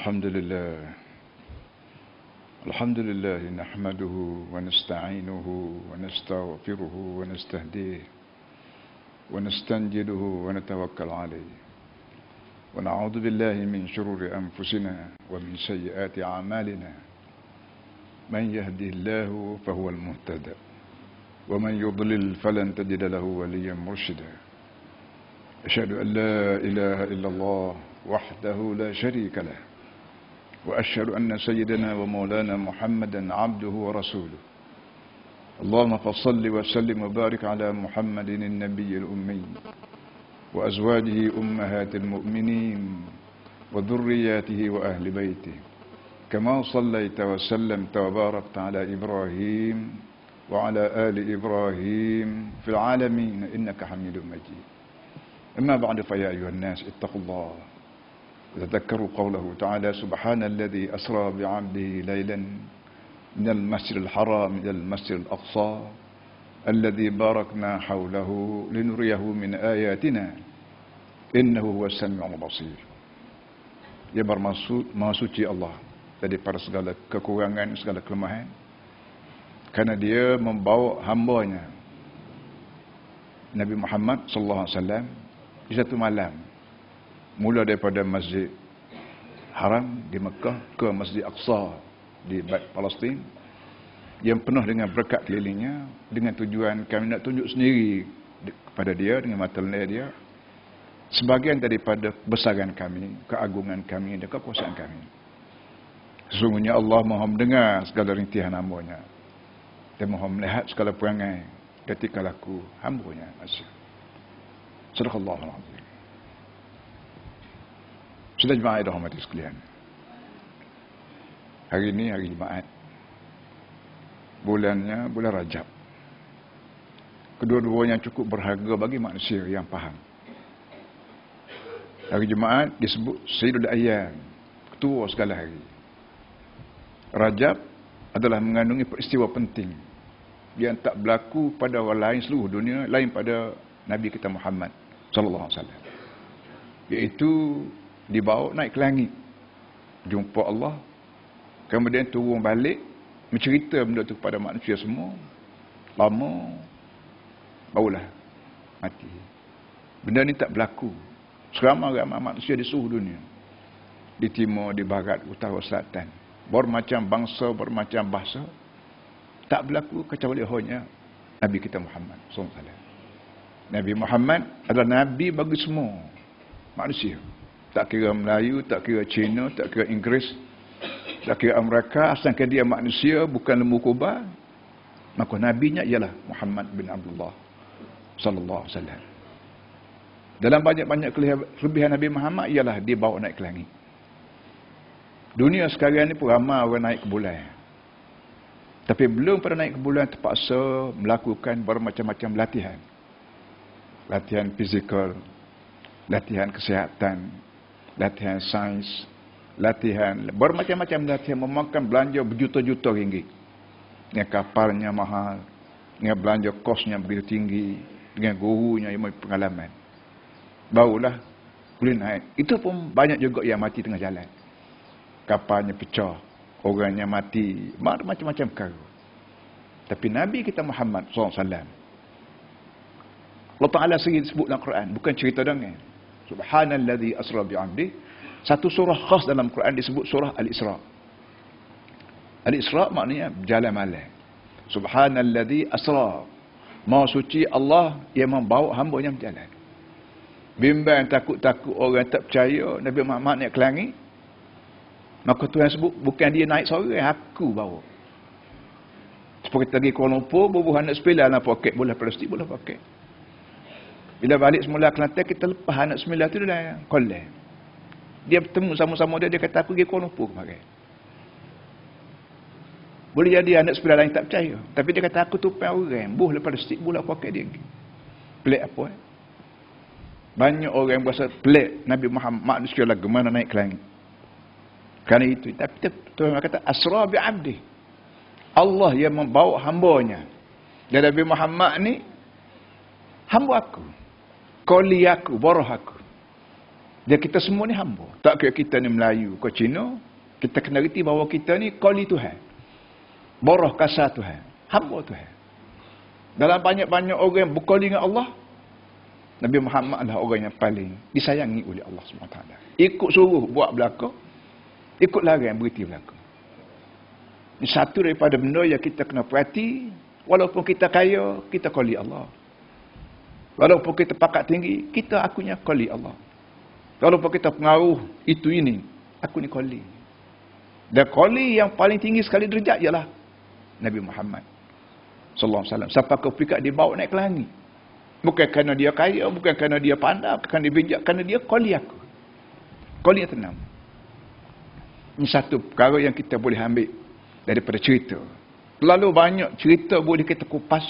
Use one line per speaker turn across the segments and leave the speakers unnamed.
الحمد لله. الحمد لله نحمده ونستعينه ونستغفره ونستهديه ونستنجده ونتوكل عليه. ونعوذ بالله من شرور أنفسنا ومن سيئات أعمالنا. من يهده الله فهو المهتدى ومن يضلل فلن تجد له وليا مرشدا. أشهد أن لا إله إلا الله وحده لا شريك له. وأشهد أن سيدنا ومولانا محمدا عبده ورسوله. اللهم فصل وسلم وبارك على محمد النبي الأمي وأزواجه أمهات المؤمنين وذرياته وأهل بيته. كما صليت وسلمت وباركت على إبراهيم وعلى آل إبراهيم في العالمين إنك حميد مجيد. أما بعد فيا أيها الناس اتقوا الله تذكروا قوله تعالى سبحان الذي أسرى بعبده ليلا من المسجد الحرام إلى المسجد الأقصى الذي باركنا حوله لنريه من آياتنا إنه هو السميع البصير يا برمسوتي الله dari para segala kekurangan, segala kelemahan. Karena dia membawa hambanya. Nabi Muhammad SAW di satu malam mula daripada Masjid Haram di Mekah ke Masjid Aqsa di Palestin yang penuh dengan berkat kelilingnya dengan tujuan kami nak tunjuk sendiri kepada dia dengan mata leher dia sebagian daripada kebesaran kami, keagungan kami dan kekuasaan kami. Sesungguhnya Allah Maha mendengar segala rintihan hambanya dan Maha melihat segala perangai ketika laku hambanya. Sadaqallahu alazim. Sudah jemaah rahmati sekalian. Hari ini hari Jumaat. Bulannya bulan Rajab. Kedua-duanya cukup berharga bagi manusia yang faham. Hari Jumaat disebut Sayyidul Ayyam. Ketua segala hari. Rajab adalah mengandungi peristiwa penting yang tak berlaku pada orang lain seluruh dunia lain pada Nabi kita Muhammad sallallahu alaihi wasallam. Iaitu dibawa naik ke langit. Jumpa Allah. Kemudian turun balik. Mencerita benda tu kepada manusia semua. Lama. Barulah mati. Benda ni tak berlaku. Seramai-ramai manusia di seluruh dunia. Di timur, di barat, utara, selatan. Bermacam bangsa, bermacam bahasa. Tak berlaku kecuali hanya Nabi kita Muhammad SAW Nabi Muhammad adalah Nabi bagi semua manusia tak kira Melayu, tak kira Cina, tak kira Inggeris, tak kira Amerika, asalkan dia manusia, bukan lembu kubah, maka nabinya ialah Muhammad bin Abdullah sallallahu alaihi wasallam. Dalam banyak-banyak kelebihan Nabi Muhammad ialah dia bawa naik ke langit. Dunia sekarang ni pun ramai orang naik ke bulan. Tapi belum pada naik ke bulan terpaksa melakukan bermacam-macam latihan. Latihan fizikal, latihan kesihatan, latihan sains, latihan bermacam-macam latihan memakan belanja berjuta-juta ringgit. Dengan kapalnya mahal, dengan belanja kosnya begitu tinggi, dengan gurunya yang pengalaman. Barulah boleh naik. Itu pun banyak juga yang mati tengah jalan. Kapalnya pecah, orangnya mati, macam-macam perkara. Tapi Nabi kita Muhammad SAW, Allah Ta'ala sendiri sebut dalam Quran, bukan cerita dongeng. Subhanalladzi asra bi'abdi. Satu surah khas dalam Quran disebut surah Al-Isra. Al-Isra maknanya berjalan malam. Subhanalladzi asra. Maha suci Allah yang membawa hamba yang berjalan. Bimbang takut-takut orang tak percaya Nabi Muhammad naik ke langit. Maka Tuhan sebut bukan dia naik seorang, aku bawa. Seperti pergi Kuala Lumpur, bubuh anak sepila dalam poket, bola plastik, bola poket. Bila balik semula Kelantan, kita lepas anak sembilan tu dah kolek. Dia bertemu sama-sama dia, dia kata aku pergi Kuala Lumpur kemarin. Boleh jadi anak sembilan lain tak percaya. Tapi dia kata aku tupai orang, buh lepas stick bola poket dia. Pelik apa eh? Banyak orang yang berasa pelik Nabi Muhammad manusia lagu mana naik ke langit. Kerana itu. Tapi Tuhan kata asra bi abdi. Allah yang membawa hambanya. Dan Nabi Muhammad ni hamba aku. Koli aku, boroh aku. Dia kita semua ni hamba. Tak kira kita ni Melayu ke Cina, kita kena reti bahawa kita ni koli Tuhan. Boroh kasar Tuhan. Hamba Tuhan. Dalam banyak-banyak orang yang berkoli dengan Allah, Nabi Muhammad adalah orang yang paling disayangi oleh Allah SWT. Ikut suruh buat belaka, ikut larang berhenti belaka. Ini satu daripada benda yang kita kena perhati, walaupun kita kaya, kita koli Allah. Walaupun kita pakat tinggi, kita akunya koli Allah. Walaupun kita pengaruh itu ini, aku ni koli. Dan koli yang paling tinggi sekali derajat ialah Nabi Muhammad sallallahu alaihi wasallam. Siapa kau pikat dia bawa naik ke langit. Bukan kerana dia kaya, bukan kerana dia pandai, bukan dia bijak, kerana dia koli aku. Koli yang tenang. Ini satu perkara yang kita boleh ambil daripada cerita. Terlalu banyak cerita boleh kita kupas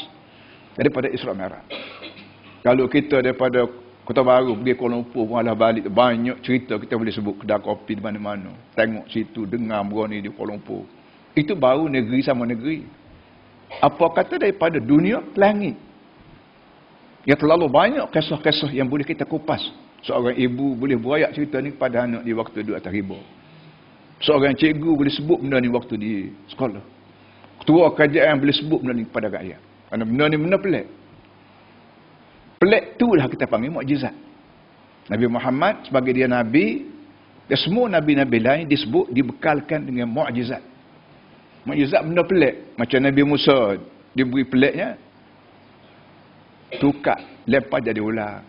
daripada Isra Merah. Kalau kita daripada Kota Baru pergi Kuala Lumpur malah balik banyak cerita kita boleh sebut kedai kopi di mana-mana. Tengok situ dengar berani di Kuala Lumpur. Itu baru negeri sama negeri. Apa kata daripada dunia langit. Ya terlalu banyak kisah-kisah yang boleh kita kupas. Seorang ibu boleh buayak cerita ni kepada anak di waktu duduk atas riba. Seorang cikgu boleh sebut benda ni waktu di sekolah. Ketua kerajaan boleh sebut benda ni kepada rakyat. Kerana benda ni benda pelik. Pelik tu lah kita panggil mukjizat. Nabi Muhammad sebagai dia Nabi, dan semua Nabi-Nabi lain disebut, dibekalkan dengan mukjizat. Mukjizat benda pelik. Macam Nabi Musa diberi peliknya, tukar, lepas jadi ular.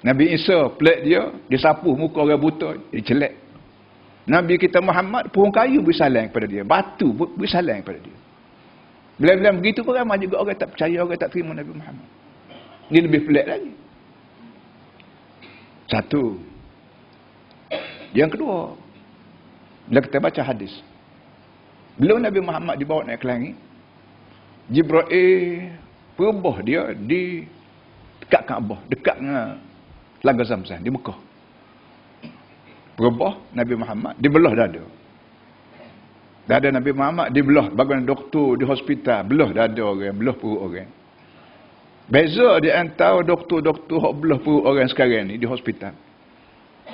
Nabi Isa, pelik dia, dia sapu muka orang buta, dia celek. Nabi kita Muhammad, pohon kayu beri salam kepada dia. Batu beri salam kepada dia. Bila-bila begitu pun ramai juga orang tak percaya, orang tak terima Nabi Muhammad. Ini lebih pelik lagi. Satu. Yang kedua, bila kita baca hadis. Belum Nabi Muhammad dibawa naik ke langit, Jibril perubah dia di dekat Kaabah, dekat dengan Telaga Zamzam di Mekah. Perubah Nabi Muhammad dibelah dada. Dada Nabi Muhammad dibelah bagaimana doktor di hospital belah dada orang, belah perut orang. Beza di antara doktor-doktor hok belah perut orang sekarang ni di hospital.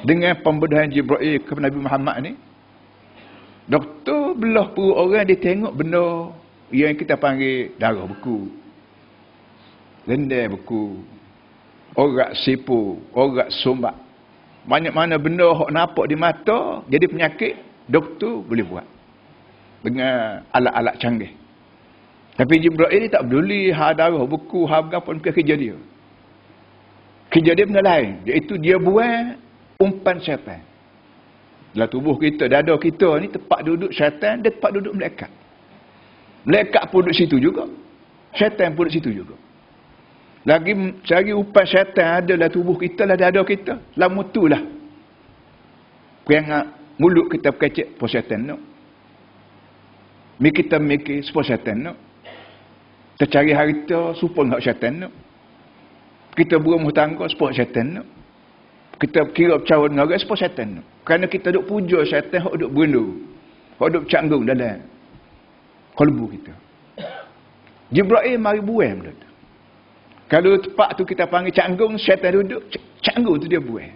Dengan pembedahan Jibril ke Nabi Muhammad ni. Doktor belah perut orang dia tengok benda yang kita panggil darah beku. Lendir beku. Orak sipu, orak sumbak. Banyak mana benda hok nampak di mata jadi penyakit, doktor boleh buat. Dengan alat-alat canggih. Tapi Jibril ini tak peduli ha darah, buku, ha apa pun kerja dia. Kerja dia benda lain. Iaitu dia buat umpan syaitan. Dalam tubuh kita, dada kita ni tempat duduk syaitan, dia tempat duduk melekat. Melekat pun duduk situ juga. Syaitan pun duduk situ juga. Lagi cari umpan syaitan ada dalam tubuh kita lah, dada kita. Lama tu lah. Yang mulut kita berkecek, pun syaitan no. Mikir kita mikir, pun syaitan no. Kita cari harta, supaya hak syaitan nak. Kita berumah tangga, supaya syaitan nak. Kita kira bercawan dengan orang, supaya syaitan nak. Kerana kita duk puja syaitan, hak duk berlu. Hak duk bercanggung dalam kolbu kita. Jibril mari buang benda tu. Kalau tempat tu kita panggil canggung, syaitan duduk, canggung tu dia buang.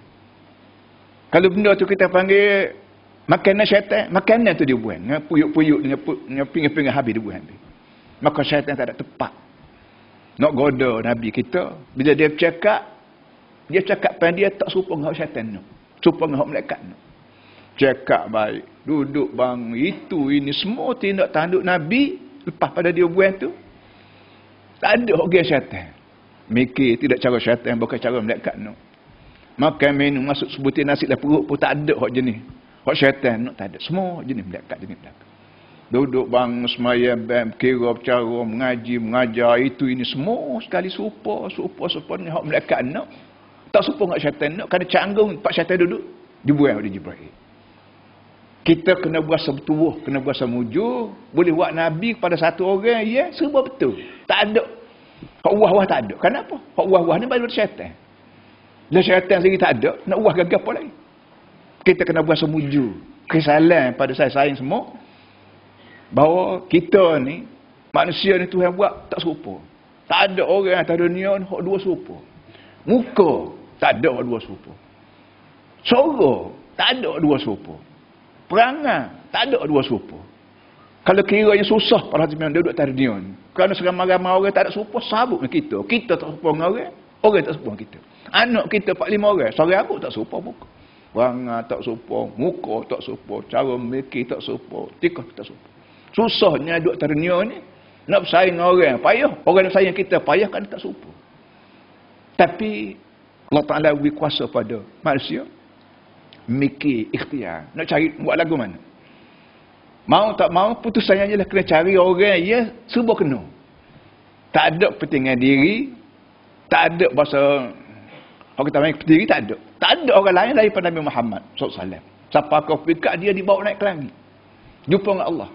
Kalau benda tu kita panggil makanan syaitan, makanan tu dia buang. Dengan puyuk-puyuk, dengan pinggir-pinggir habis dia buang. Maka syaitan tak ada tepat. Nak goda Nabi kita. Bila dia bercakap, dia cakap pada dia tak serupa dengan syaitan. No. Serupa dengan malaikat. No. Cakap baik. Duduk bang. Itu ini semua tindak tanduk Nabi. Lepas pada dia buat tu. Tak ada orang syaitan. Mikir tidak cara syaitan. Bukan cara malaikat. No. Makan minum masuk sebutir nasi dalam perut pun tak ada hak jenis. Hak syaitan no, tak ada. Semua jenis malaikat jenis malaikat duduk bang semaya bang kira bercara mengaji mengajar itu ini semua sekali serupa serupa serupa ni hak malaikat nak. Tak serupa dengan syaitan nak kerana canggung pak syaitan duduk dibuang oleh Jibril. Kita kena berasa bertubuh kena berasa mujur boleh buat nabi kepada satu orang ya serba betul. Tak ada. Hak wah-wah tak ada. Kenapa? Hak wah-wah ni baru syaitan. Dan syaitan sendiri tak ada nak wah gagap apa lagi kita kena berasa mujur. Kesalahan pada saya sayang semua bahawa kita ni manusia ni Tuhan buat tak serupa tak ada orang atas dunia ni hak dua serupa muka tak ada hak dua serupa Soro, tak ada dua serupa. Perangai, tak ada dua serupa. Kalau kiranya susah para hati dia duduk dunia ni. Kerana seramai-ramai orang tak ada serupa, sabuk dengan kita. Kita tak serupa dengan orang, orang tak serupa dengan kita. Anak kita 4-5 orang, seorang abu tak serupa muka. Perangai tak serupa, muka tak serupa, cara memikir tak serupa, tikah tak serupa. Susahnya duduk dunia ni, nak bersaing orang, payah. Orang yang sayang kita, payah kan tak serupa. Tapi, Allah Ta'ala beri kuasa pada manusia, mikir, ikhtiar. Nak cari, buat lagu mana? Mau tak mau putusannya adalah kena cari orang ya serba kena. Tak ada kepentingan diri, tak ada bahasa orang kata main diri tak ada. Tak ada orang lain daripada Nabi Muhammad SAW. Siapa kau fikir dia dibawa naik ke langit. Jumpa dengan Allah.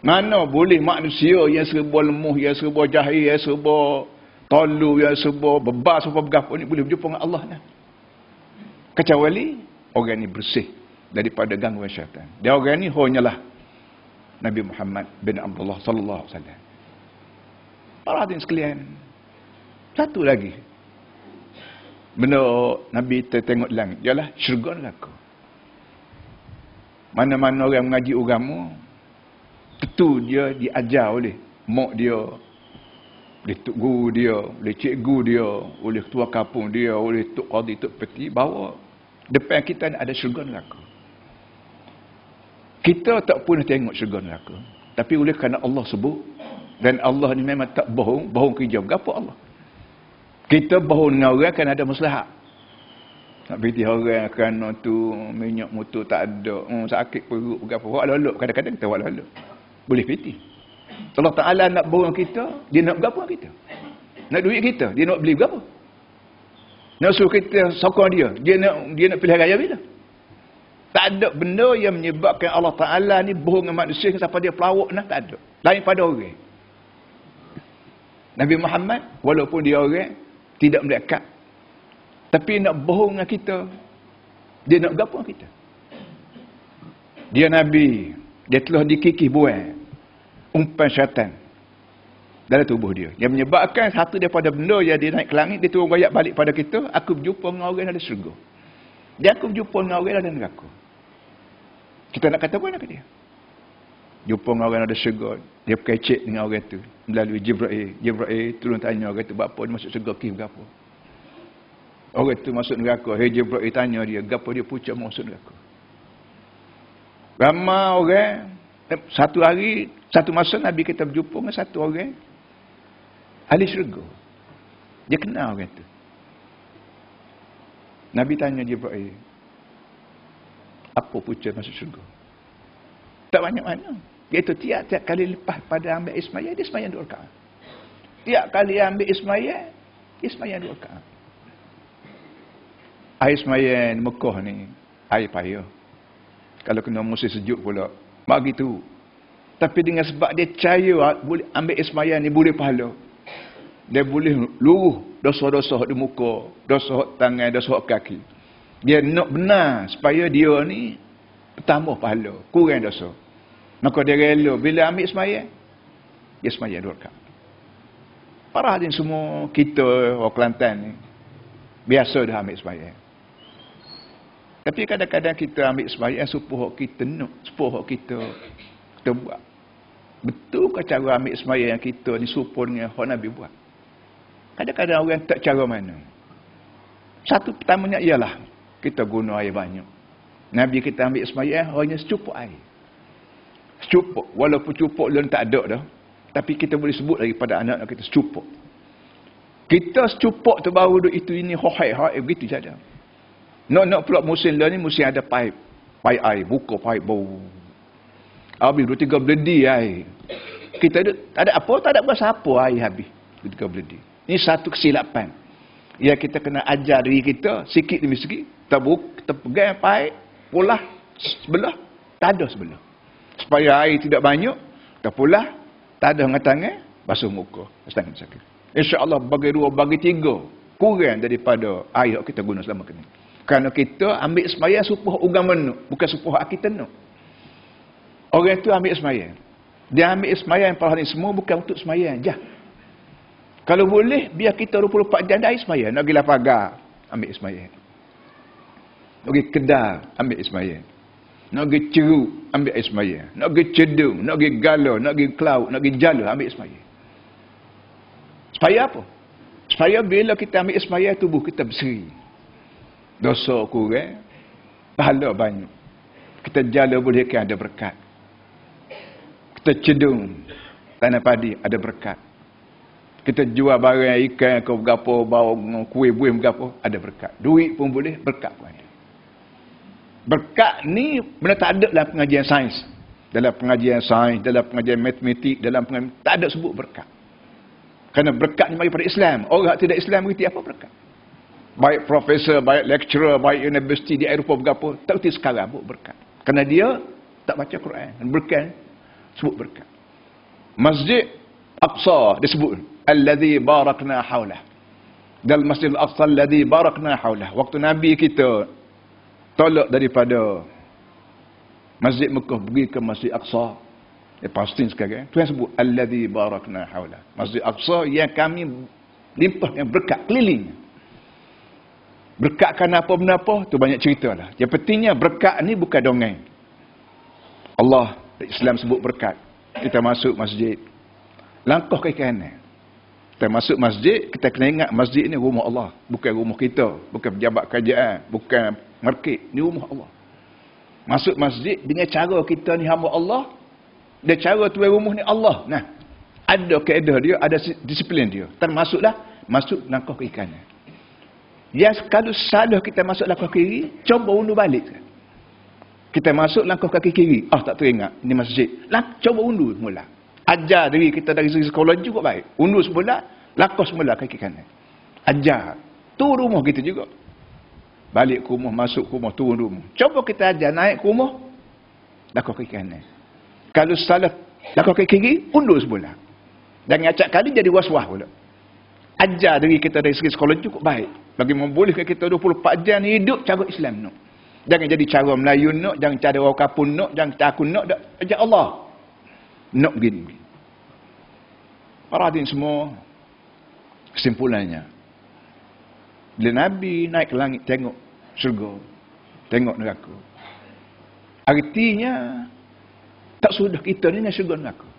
Mana boleh manusia yang serba lemuh, yang serba jahil, yang serba tolu, yang serba bebas, serba bergapa ni boleh berjumpa dengan Allah. Lah. Kecuali orang ni bersih daripada gangguan syaitan. Dia orang ni hanyalah Nabi Muhammad bin Abdullah sallallahu alaihi wasallam. Para hadirin sekalian. Satu lagi. Benda Nabi tengok langit ialah syurga neraka. Mana-mana orang mengaji agama tentu dia diajar oleh mak dia, oleh tok guru dia, oleh cikgu dia, oleh ketua kampung dia, oleh tok qadi, tok peti bahawa depan kita ada syurga neraka. Kita tak pernah tengok syurga neraka. Tapi oleh kerana Allah sebut, dan Allah ni memang tak bohong, bohong kerja. Apa Allah? Kita bohong dengan orang kan ada masalah. Nak beritahu orang kerana tu minyak motor tak ada, hmm, sakit perut. Buat lalu, kadang-kadang kita lalu. Boleh piti. Allah Ta'ala nak bohong kita, dia nak berapa kita? Nak duit kita, dia nak beli berapa? Nak suruh kita sokong dia, dia nak dia nak pilih raya bila? Tak ada benda yang menyebabkan Allah Ta'ala ni bohong dengan manusia sampai dia pelawak nah, tak ada. Lain pada orang. Nabi Muhammad, walaupun dia orang, tidak melekat. Tapi nak bohong dengan kita, dia nak gapa kita. Dia Nabi, dia telah dikikih buang umpan syaitan dalam tubuh dia. Yang menyebabkan satu daripada benda yang dia naik ke langit, dia turun banyak balik pada kita, aku berjumpa dengan orang ada syurga. Dia aku berjumpa dengan orang ada neraka. Kita nak kata apa nak dia? Jumpa dengan orang ada syurga, dia berkecek dengan orang tu melalui Jibril. Jibril turun tanya orang tu, apa dia masuk syurga kif berapa? Orang tu masuk neraka. Hey Jibril tanya dia, berapa dia pucuk masuk neraka? Ramai orang, eh, satu hari, satu masa Nabi kita berjumpa dengan satu orang, ahli syurga. Dia kenal orang tu. Nabi tanya Jibril, apa punca masuk syurga. Tak banyak mana. Iaitu tiap-tiap kali lepas pada ambil Ismail, dia semayang dua rakaat. Tiap kali ambil Ismail, dia semayang dua rakaat. Air semayang Mekah ni, air payah. Kalau kena musim sejuk pula, bagi tu. Tapi dengan sebab dia percaya ah, boleh ambil Ismail ni boleh pahala. Dia boleh luruh dosa-dosa di muka, dosa tangan, dosa kaki. Dia nak benar supaya dia ni bertambah pahala, kurang dosa. Maka dia rela bila ambil semaya, dia semaya dua rakaat. Para hadirin semua kita orang Kelantan ni biasa dah ambil semaya. Tapi kadang-kadang kita ambil semaya supaya kita nak, supaya kita kita buat. Betul ke cara ambil semaya yang kita ni supaya dengan hak Nabi buat? Kadang-kadang orang tak cara mana. Satu pertamanya ialah kita guna air banyak. Nabi kita ambil semayang hanya secupup air. Secupup. Walaupun cupup lain tak ada dah. Tapi kita boleh sebut lagi pada anak-anak kita secupup. Kita secupup tu baru itu ini hohai hohai begitu saja. Nak nak pula musim lain ni musim ada pipe. Pipe air. Buka pipe bau. Habis dua tiga beledi air. Kita ada, tak ada apa, tak ada bahasa apa air habis. Dua tiga beledi. Ini satu kesilapan. Ya kita kena ajar diri kita sikit demi sikit. Tabuk, kita pegang paip, pulah sebelah, tak ada sebelah. Supaya air tidak banyak, kita pulah, tak ada dengan tangan, basuh muka. Sakit. InsyaAllah bagi dua, bagi tiga, kurang daripada air yang kita guna selama ini. Kerana kita ambil semaya supaya ugam menuk, bukan supaya kita nak. Orang itu ambil semaya. Dia ambil semaya yang pahala semua bukan untuk semaya. Jah. Kalau boleh, biar kita 24 jam dah ismaya. Nak gila pagar, ambil ismaya. Nak pergi kedal, ambil Ismail. Nak pergi ceruk, ambil Ismail. Nak pergi cedung, nak pergi galau, nak pergi cloud, nak pergi jala, ambil Ismail. Supaya apa? Supaya bila kita ambil Ismail, tubuh kita berseri. Dosa kurang, pahala banyak. Kita jala boleh kan ada berkat. Kita cedung, tanah padi ada berkat. Kita jual barang ikan ke berapa, bawa kuih buih berapa, ada berkat. Duit pun boleh, berkat pun ada. Berkat ni benda tak ada dalam pengajian sains. Dalam pengajian sains, dalam pengajian matematik, dalam pengajian, tak ada sebut berkat. Kerana berkat ni bagi pada Islam. Orang tidak Islam berarti apa berkat? Baik profesor, baik lecturer, baik universiti di Eropah berapa, tak berarti sekarang sebut berkat. Kerana dia tak baca Quran. Berkat, sebut berkat. Masjid Aqsa disebut alladhi barakna haulah. Dalam Masjid Al-Aqsa alladhi barakna haulah. Waktu Nabi kita tolak daripada Masjid Mekah pergi ke Masjid Aqsa. Ya pasti sekarang. Tuhan sebut alladhi barakna haulah. Masjid Aqsa yang kami limpah yang berkat keliling. Berkat kerana apa benda apa? Tu banyak cerita lah. Yang pentingnya berkat ni bukan dongeng. Allah Islam sebut berkat. Kita masuk masjid. Langkah ke kanan. Kita masuk masjid, kita kena ingat masjid ni rumah Allah. Bukan rumah kita. Bukan pejabat kerajaan. Bukan market. Ni rumah Allah. Masuk masjid dengan cara kita ni hamba Allah. Dan cara tuan rumah ni Allah. Nah, ada keadaan dia, ada disiplin dia. Termasuklah masuk langkah ke kanan. Ya, kalau salah kita masuk langkah kiri, cuba undur balik. Kita masuk langkah kaki kiri. Ah, tak teringat. Ini masjid. Lah, coba undur mula ajar diri kita dari segi sekolah juga baik undur semula lakukan semula kaki kanan ajar tu rumah kita juga balik ke rumah masuk ke rumah turun rumah cuba kita ajar naik ke rumah lakukan kaki kanan kalau salah lakukan kaki kiri undur semula dan acak kali jadi was-was pula ajar diri kita dari segi sekolah juga baik bagi membolehkan kita 24 jam hidup cara Islam no. jangan jadi cara Melayu no. jangan cara orang kapun no. jangan cara aku no. ajar Allah nak begini Para hadirin semua, kesimpulannya, bila Nabi naik ke langit tengok syurga, tengok neraka. Artinya, tak sudah kita ni nak syurga neraka.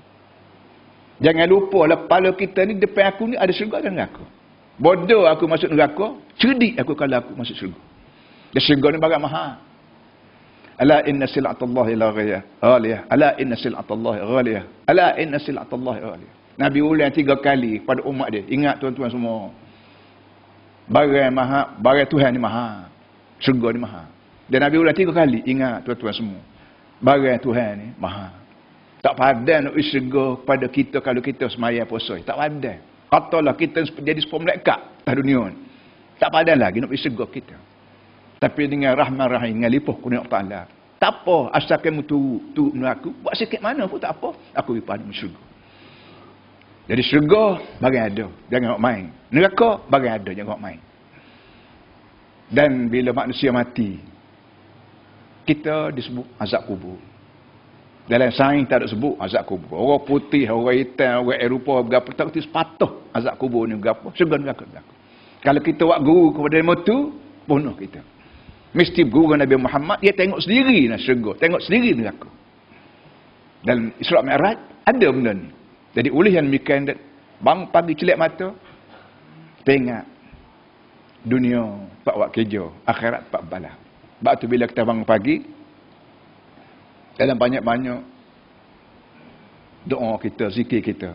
Jangan lupa lah, kepala kita ni, depan aku ni ada syurga dan neraka. Bodoh aku masuk neraka, cerdik aku kalau aku masuk syurga. Dan syurga ni barang mahal. Ala inna sil'atallahi la ghaliyah. Ala inna sil'atallahi ghaliyah. Ala inna sil'atallahi ghaliyah. Nabi ulang tiga kali pada umat dia. Ingat tuan-tuan semua. Barang maha, barang Tuhan ni maha. Syurga ni maha. Dan Nabi ulang tiga kali. Ingat tuan-tuan semua. Barang Tuhan ni maha. Tak padan nak syurga pada kita kalau kita semaya puasa. Tak padan. Katalah kita jadi sepuluh melekat pada dunia ni. Tak padan lagi nak syurga kita. Tapi dengan rahman rahim, dengan lipuh kuning Allah Tak apa, asalkan tu tu aku. Buat sikit mana pun tak apa. Aku pergi pada syurga. Jadi syurga bagai ada, jangan nak main. Neraka bagai ada, jangan nak main. Dan bila manusia mati, kita disebut azab kubur. Dalam sains tak ada sebut azab kubur. Orang putih, orang hitam, orang Eropah, berapa tak kerti sepatah azab kubur ni berapa. Syurga neraka berapa. Kalau kita buat guru kepada ilmu tu, bunuh kita. Mesti guru Nabi Muhammad, dia tengok sendiri nak syurga. Tengok sendiri neraka. Dalam Isra' Mi'raj, ada benda ni. Jadi oleh yang demikian bang pagi celik mata tengok dunia pak wak kejo, akhirat pak bala. Sebab tu bila kita bangun pagi dalam banyak-banyak doa kita, zikir kita.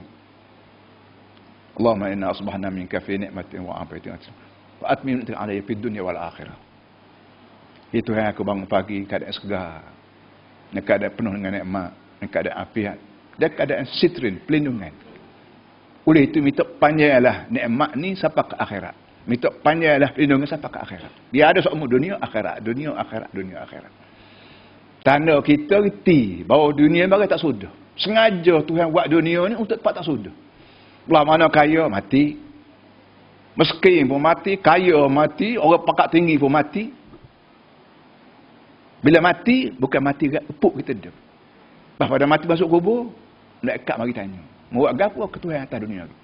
Allahumma inna asbahna min kafi ni'matin wa afiyatin. Wa atmin ni'matin alayya fid dunya wal akhirah. Itu yang aku bangun pagi keadaan segar. Keadaan penuh dengan nikmat, keadaan afiat dan keadaan sitrin, pelindungan. Oleh itu, minta panjanglah nikmat ni sampai ke akhirat. Minta panjanglah pelindungan sampai ke akhirat. Dia ada seumur dunia, akhirat. Dunia, akhirat, dunia, akhirat. Tanda kita reti bahawa dunia bagai tak sudah. Sengaja Tuhan buat dunia ni untuk tempat tak sudah. Belah mana kaya, mati. Miskin pun mati, kaya mati, orang pakat tinggi pun mati. Bila mati, bukan mati epuk kita dia. Bah pada mati masuk kubur, Malaikat mari tanya. Mau gapo ke Tuhan atas dunia ni?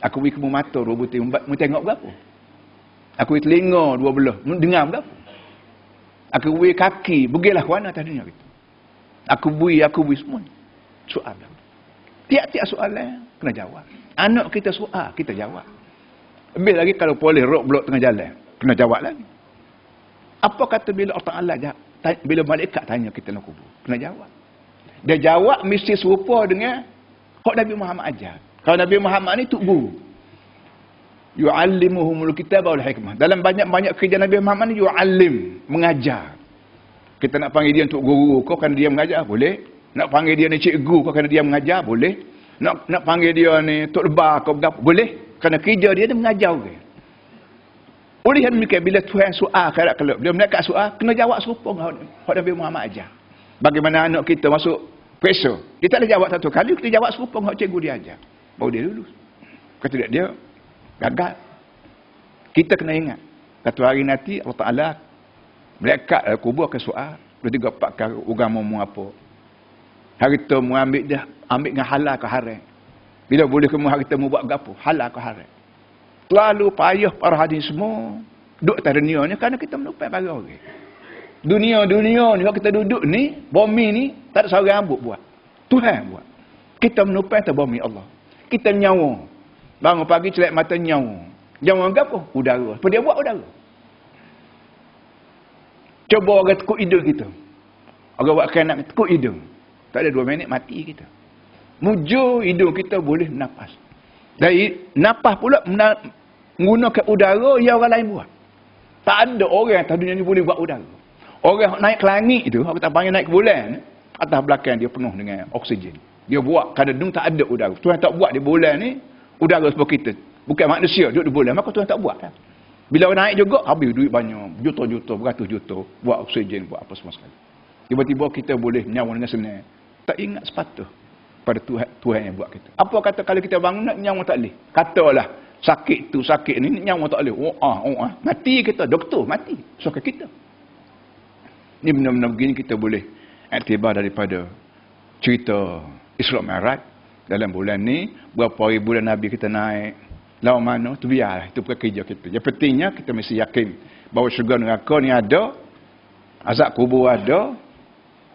Aku beri kamu mata dua butir, mau tengok gapo? Aku beri telinga dua belah, dengar gapo? Aku bui kaki, pergilah ke mana atas dunia kita. Aku bui, aku bui semua. Soalan. Tiap-tiap soalan, kena jawab. Anak kita soal, kita jawab. Lebih lagi kalau boleh rock blok tengah jalan, kena jawab lagi. Apa kata bila Allah Ta'ala bila malaikat tanya kita nak kubur? Kena jawab. Dia jawab mesti serupa dengan kok Nabi Muhammad ajar. Kalau Nabi Muhammad ni tuk guru. Yu'allimuhumul kitab wal hikmah. Dalam banyak-banyak kerja Nabi Muhammad ni yu'allim, mengajar. Kita nak panggil dia untuk guru kau kerana dia mengajar, boleh. Nak panggil dia ni cikgu kau kerana dia mengajar, boleh. Nak nak panggil dia ni tok lebar kau berapa, boleh. Kerana kerja dia dia mengajar orang. Oleh yang demikian, bila Tuhan soal akhirat kelab, dia menekat soal, kena jawab serupa dengan Nabi Muhammad ajar. Bagaimana anak kita masuk periksa. Dia tak boleh jawab satu kali, kita jawab serupa dengan cikgu dia ajar. Baru dia lulus. Kata dia, dia gagal. Kita kena ingat. Satu hari nanti Allah Ta'ala melekat dalam kubur ke soal. Dua tiga empat kali agama mu apa. Hari tu mu ambil dia, ambil dengan halal ke haram. Bila boleh kamu hari tu mu buat apa? Halal ke haram. Terlalu payah para hadis semua. Duduk atas dunia ni kerana kita menupai para orang. Dunia-dunia ni, kalau kita duduk ni, bumi ni, tak ada seorang ambut buat. Tuhan buat. Kita menupai atas bumi Allah. Kita nyawa. Bangun pagi celak mata nyawa. Nyawa apa? Udara. Apa dia buat udara? Cuba orang tekuk hidung kita. Orang buat kanak tekuk hidung. Tak ada dua minit mati kita. Mujur hidung kita boleh nafas. Dari nafas pula menggunakan udara yang orang lain buat. Tak ada orang atas dunia ni boleh buat udara. Orang naik ke langit tu, aku tak panggil naik ke bulan, atas belakang dia penuh dengan oksigen. Dia buat kadang-kadang tak ada udara. Tuhan tak buat di bulan ni, udara seperti kita. Bukan manusia duduk di bulan, maka Tuhan tak buat. Kan? Bila orang naik juga, habis duit banyak. Juta-juta, beratus juta. Buat oksigen, buat apa semua sekali. Tiba-tiba kita boleh nyawa dengan senang. Tak ingat sepatut pada Tuhan, Tuhan yang buat kita. Apa kata kalau kita bangun nyawa tak boleh? Katalah sakit tu sakit ni nyawa tak boleh. Oh ah, oh ah. Mati kita, doktor mati. Suka kita. Ni benar-benar begini kita boleh aktibar daripada cerita Isra Mi'raj dalam bulan ni berapa hari bulan Nabi kita naik? Lawan mana? Tu biarlah itu bukan kerja kita. Yang pentingnya kita mesti yakin bahawa syurga neraka ni ada azab kubur ada.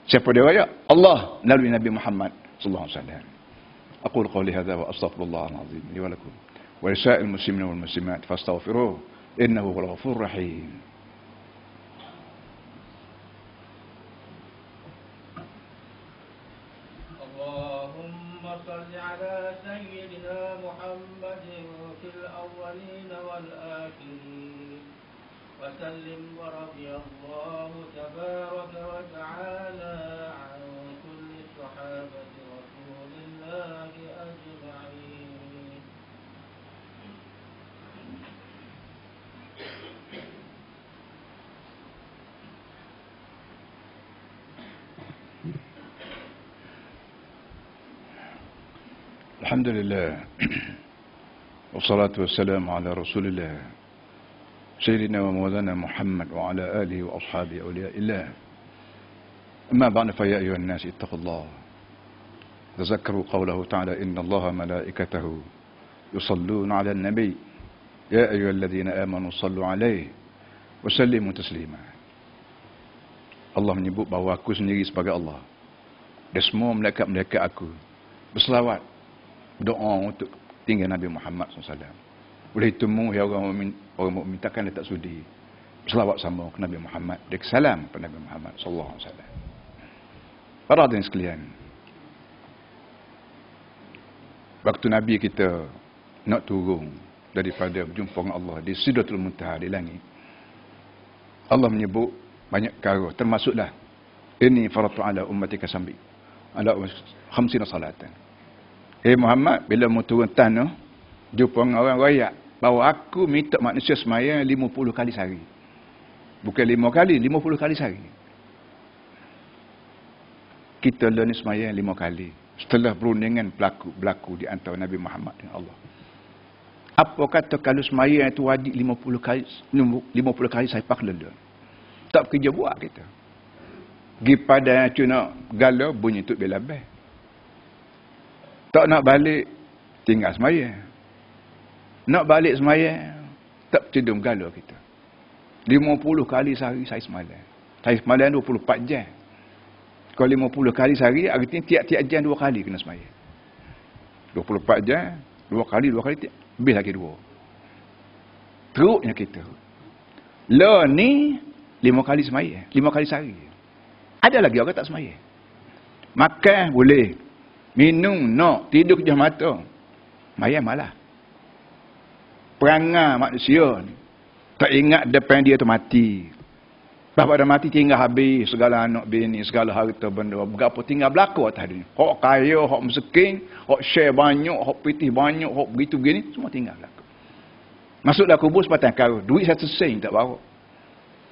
Siapa dia raya Allah melalui Nabi Muhammad sallallahu alaihi wasallam. Aqul qawli hadha wa astaghfirullah alazim li wa lakum. Wa lisa'il muslimin wal muslimat fastaghfiruh innahu الحمد لله والصلاة والسلام على رسول الله سيدنا ومولانا محمد وعلى آله وأصحابه أولياء الله. أما بعد فيا أيها الناس اتقوا الله. تذكروا قوله تعالى إن الله ملائكته يصلون على النبي. يا أيها الذين آمنوا صلوا عليه وسلموا تسليما. Allah menyebut bahawa aku sendiri sebagai Allah. Dan semua melekat-melekat aku berselawat. Doa untuk tinggal Nabi Muhammad SAW boleh temu ya orang mukmin orang mukmin takkan dia tak sudi. Selawat sama ke Nabi Muhammad. Dia salam kepada Nabi Muhammad sallallahu alaihi wasallam. Para hadirin sekalian waktu Nabi kita nak turun daripada berjumpa dengan Allah di Sidratul Muntaha di langit Allah menyebut banyak perkara termasuklah ini faratu ala ummatika sambi. Ala khamsina salatan Eh Muhammad bila mau turun tanah jumpa dengan orang rakyat bahawa aku minta manusia semaya 50 kali sehari. Bukan 5 kali, 50 kali sehari. Kita learn semaya 5 kali. Setelah perundingan berlaku, berlaku di antara Nabi Muhammad dan Allah. Apa kata kalau semaya itu wajib 50 kali 50 kali saya pak learn. Tak kerja buat kita. Gi pada cuna gala bunyi tu bila beh. Tak nak balik tinggal semaya. Nak balik semayang, tak cedung gala kita. 50 kali sehari saya semayang. Saya semalam 24 jam. Kalau 50 kali sehari, artinya tiap-tiap jam dua kali kena semayang. 24 jam, dua kali, dua kali, tiap, lebih lagi dua. Teruknya kita. Lo ni, lima kali semayang. Lima kali sehari. Ada lagi orang tak semayang. Makan boleh. Minum, nak. Tidur kejah mata. Mayang malah. Perangai manusia ni. Tak ingat depan dia tu mati. Bapak dah mati tinggal habis segala anak bini, segala harta benda. Berapa tinggal berlaku atas dunia. Hak kaya, hak miskin, hak share banyak, hak pitih banyak, hak begitu begini, semua tinggal berlaku. Masuklah kubur sepatang kara. Duit satu sen tak bawa.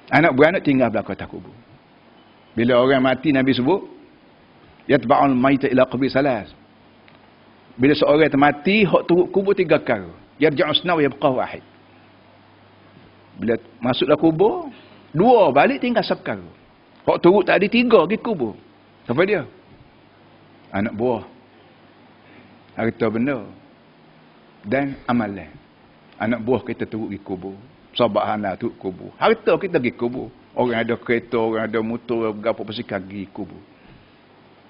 Anak beranak tinggal berlaku atas kubur. Bila orang mati Nabi sebut, Yatba'ul maita ila qabri salas. Bila seorang mati, hak turut kubur tiga kara. Yarja'u snaw yabqa wahid. Bila masuklah kubur, Dua balik tinggal sekar. Kok turut tak ada tiga pergi kubur. Siapa dia? Anak buah. Harta benda. Dan amalan. Anak buah kita turut pergi kubur. Sahabat anak turut kubur. Harta kita pergi kubur. Orang ada kereta, orang ada motor, berapa persikan pergi kubur.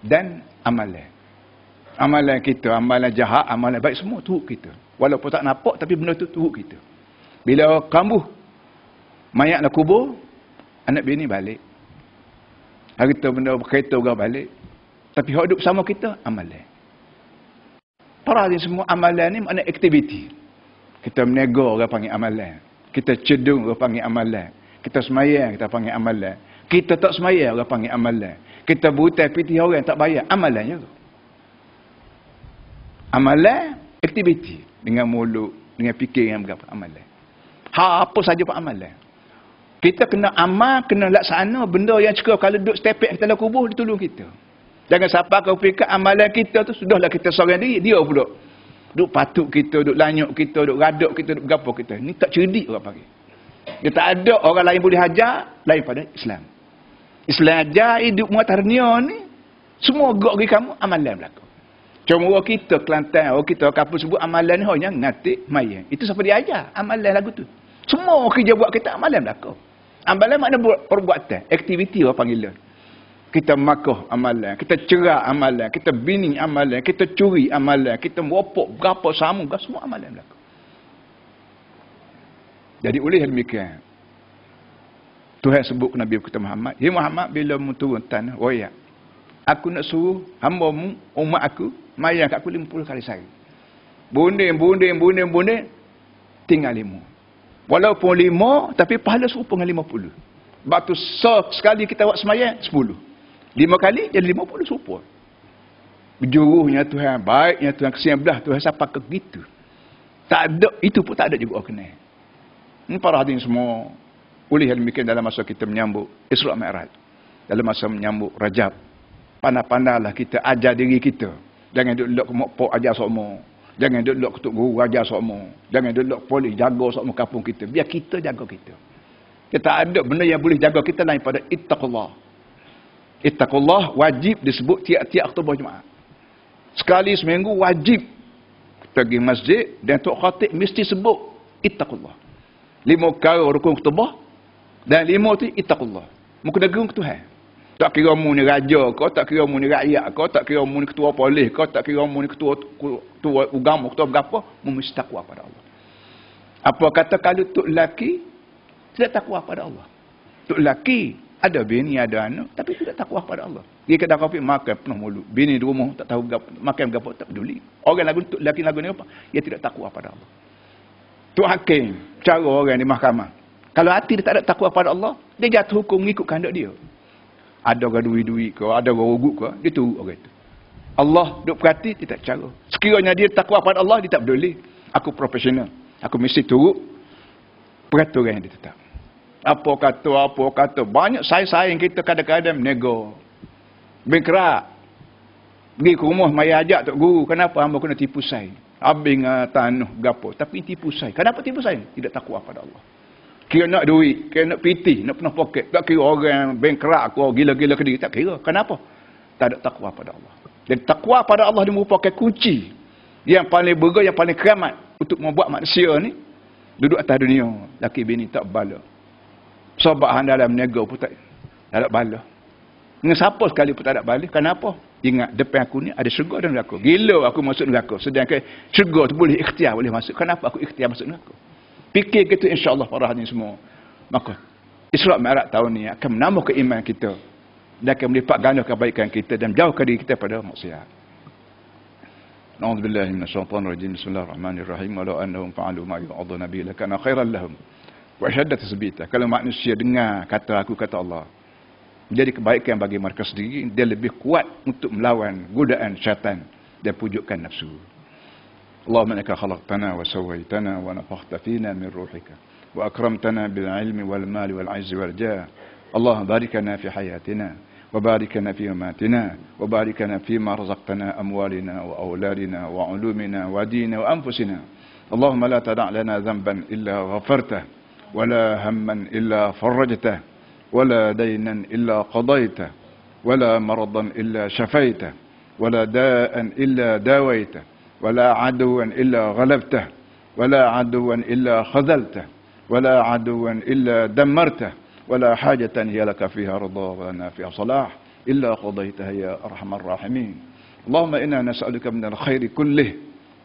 Dan amalan. Amalan kita, amalan jahat, amalan baik semua turut kita. Walaupun tak nampak tapi benda tu turut kita. Bila kambuh mayat nak kubur, anak bini balik. Harta benda berkereta orang balik. Tapi hidup sama kita, amalan. Para ni semua amalan ni makna aktiviti. Kita menego orang panggil amalan. Kita cedung orang panggil amalan. Kita semayang kita panggil amalan. Kita tak semayang orang panggil amalan. Kita buta piti orang tak bayar. Amalannya tu. Amalan, aktiviti. Dengan mulut, dengan fikir yang berapa amalan. Ha, apa saja pun amalan. Kita kena amal, kena laksana benda yang cukup kalau duduk stepek kita dalam kubur, dia tolong kita. Jangan siapa kau fikir amalan kita tu sudahlah kita seorang diri, dia pula. Duk patuk kita, duk lanyuk kita, duk raduk kita, duk gapo kita. Ni tak cerdik orang panggil. Dia tak ada orang lain boleh hajar lain pada Islam. Islam ajar hidup muat dunia ni semua gok bagi kamu amalan berlaku. Cuma orang kita Kelantan, orang kita kapal sebut amalan ni hanya ngatik mayang. Itu siapa dia ajar amalan lagu tu. Semua kerja buat kita amalan berlaku. Amalan makna buat perbuatan, aktiviti orang panggil Kita makoh amalan, kita cerah amalan, kita bini amalan, kita curi amalan, kita meropok berapa sama, semua amalan berlaku. Jadi oleh demikian, Tuhan sebut Nabi kita Muhammad, Ya Muhammad bila mu turun tanah, ya, aku nak suruh hamba mu, umat aku, mayang kat aku 50 kali sehari. Bunding, bunding, bunding, bunding, tinggal lima. Walaupun lima, tapi pahala serupa dengan lima puluh. Sebab tu so, sekali kita buat semayang, sepuluh. Lima kali, jadi lima puluh serupa. Berjuruhnya Tuhan, baiknya Tuhan, kesian belah Tuhan, siapa ke gitu. Tak ada, itu pun tak ada juga orang kenal. Ini para hadirin semua, boleh demikian dalam masa kita menyambut Isra' Mi'raj. Dalam masa menyambut Rajab. Pandai-pandailah kita ajar diri kita. Jangan duduk ke mokpok ajar semua. Jangan duduk ketuk guru raja semua. Jangan duduk polis jaga semua kampung kita. Biar kita jaga kita. Kita ada benda yang boleh jaga kita lain pada ittaqullah. Ittaqullah wajib disebut tiap-tiap khutbah Jumaat. Sekali seminggu wajib pergi masjid dan tok khatib mesti sebut ittaqullah. Lima kali rukun khutbah dan lima tu ittaqullah. Muka dagung ke Tuhan. Tak kira mu ni raja kau, tak kira mu ni rakyat kau, tak kira mu ni ketua polis kau, tak kira mu ni ketua, ketua agama, ketua berapa, mu mesti takwa pada Allah. Apa kata kalau tok lelaki tidak takwa pada Allah. Tok lelaki ada bini, ada anak, tapi tidak takwa pada Allah. Dia kata kopi makan penuh mulut. Bini di rumah tak tahu gap, makan berapa tak peduli. Orang lagu lelaki lagu ni apa? Dia tidak takwa pada Allah. Tok hakim, cara orang di mahkamah. Kalau hati dia tak ada takwa pada Allah, dia jatuh hukum mengikut kehendak dia ada orang duit-duit ke, ada orang ugut ke, dia turut orang itu. Allah duk perhati, dia tak cara. Sekiranya dia takwa pada Allah, dia tak peduli. Aku profesional. Aku mesti turut peraturan yang dia tetap. Apa kata, apa kata. Banyak sayang-sayang kita kadang-kadang nego. Bengkerak. Pergi ke rumah, maya ajak Tok Guru. Kenapa hamba kena tipu saya? Habis dengan tanah, gapo. Tapi tipu saya. Kenapa tipu saya? Tidak takwa pada Allah. Kira nak duit, kira nak piti, nak pernah poket. Tak kira orang bengkerak aku, gila-gila ke diri. Tak kira. Kenapa? Tak ada takwa pada Allah. Dan takwa pada Allah dia merupakan kunci. Yang paling bergaya, yang paling keramat. Untuk membuat manusia ni. Duduk atas dunia. Laki bini tak bala. Sobat dalam nego pun tak. Tak ada bala. Dengan siapa sekali pun tak ada bala. Kenapa? Ingat depan aku ni ada syurga dan neraka. Gila aku masuk neraka. Sedangkan syurga tu boleh ikhtiar boleh masuk. Kenapa aku ikhtiar masuk neraka? Fikir kita insya-Allah para hadirin semua. Maka Isra' Mi'raj tahun ni akan menambah keimanan kita dan akan melipat ganda kebaikan kita dan jauhkan diri kita pada maksiat. نعوذ بالله من الشيطان الرجيم بسم الله الرحمن الرحيم ولو أنهم فعلوا ما يوعظون به لكان خيرا لهم وأشد تثبيتا kalau manusia dengar kata aku kata Allah menjadi kebaikan bagi mereka sendiri dia lebih kuat untuk melawan godaan syaitan dan pujukan nafsu اللهم إنك خلقتنا وسويتنا ونفخت فينا من روحك وأكرمتنا بالعلم والمال والعز والجاه. اللهم بارك لنا في حياتنا وبارك لنا في مماتنا وبارك لنا فيما رزقتنا أموالنا وأولادنا وعلومنا وديننا وأنفسنا. اللهم لا تدع لنا ذنبا إلا غفرته ولا هما إلا فرجته ولا دينا إلا قضيته ولا مرضا إلا شفيته ولا داء إلا داويته. ولا عدوا إلا غلبته ولا عدوا إلا خذلته ولا عدوا إلا دمرته ولا حاجة هي لك فيها رضا ولنا فيها صلاح إلا قضيتها يا أرحم الراحمين. اللهم إنا نسألك من الخير كله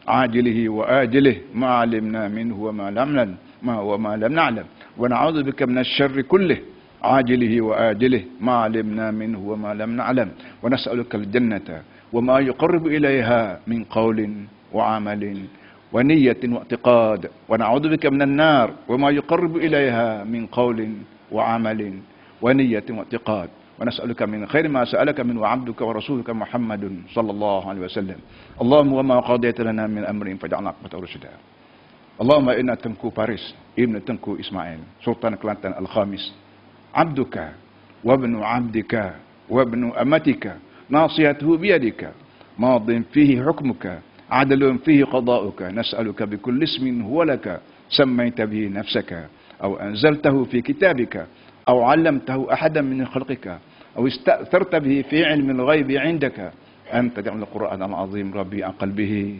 عاجله وآجله ما علمنا منه وما لم نعلم ما وما لم نعلم. ونعوذ بك من الشر كله عاجله وآجله ما علمنا منه وما لم نعلم. ونسألك الجنة وما يقرب إليها من قول وعمل ونية واعتقاد. ونعوذ بك من النار وما يقرب إليها من قول وعمل ونية واعتقاد. ونسألك من خير ما سألك من وعبدك ورسولك محمد صلى الله عليه وسلم. اللهم وما قضيت لنا من أمر فجعلنا عقبة رشدا. اللهم إنا تنكو باريس إبن تنكو إسماعيل سلطان كلانتان الخامس. عبدك وابن عبدك وابن أمتك ناصيته بيدك. ماض فيه حكمك عدل فيه قضاؤك. نسألك بكل اسم هو لك سميت به نفسك أو أنزلته في كتابك أو علمته أحدا من خلقك أو استأثرت به في علم الغيب عندك. أن تجعل القرآن العظيم ربيع قلبه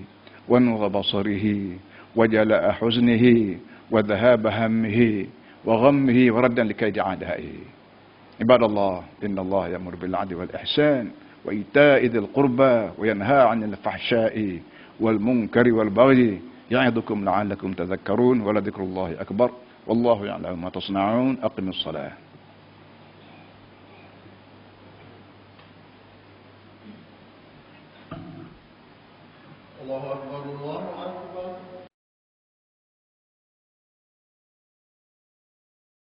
ونور بصره وجلاء حزنه وذهاب همه وغمه وردا لكيد عدائه عباد الله إن الله يأمر بالعدل والإحسان. وإيتاء ذي القربى وينهى عن الفحشاء والمنكر والبغي يعظكم لعلكم تذكرون ولذكر الله أكبر والله يعلم ما تصنعون. أقم الصلاة.